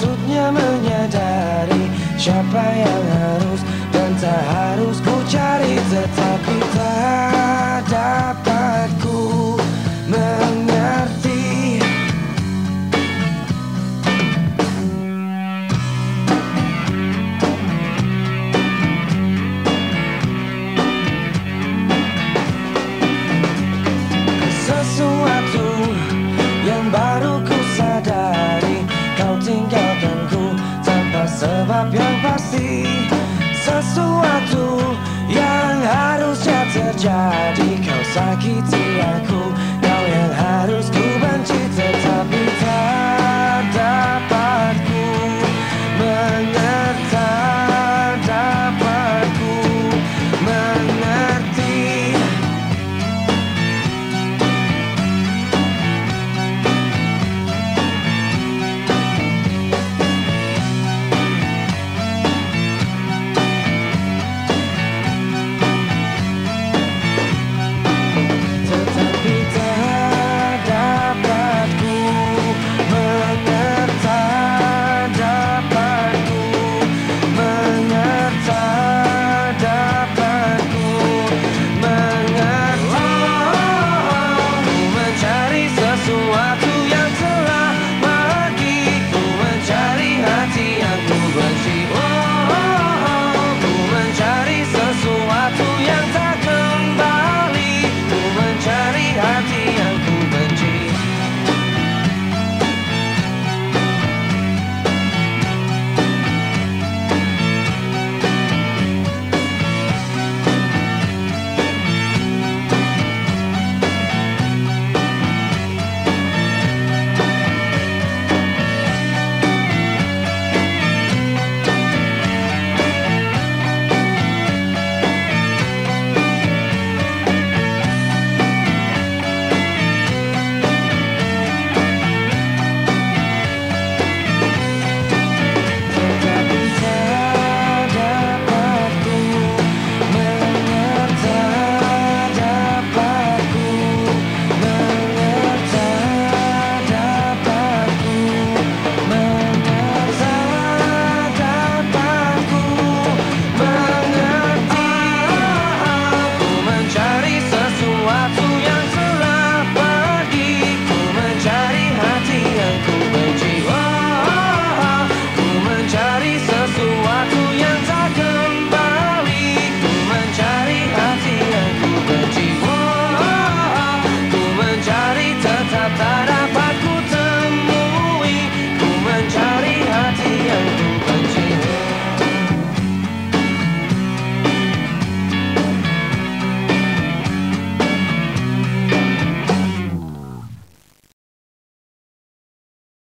sepatutnya menyadari Siapa yang harus dan tak harus ku cari Tetapi sebab yang pasti Sesuatu yang harusnya terjadi. Kau sakiti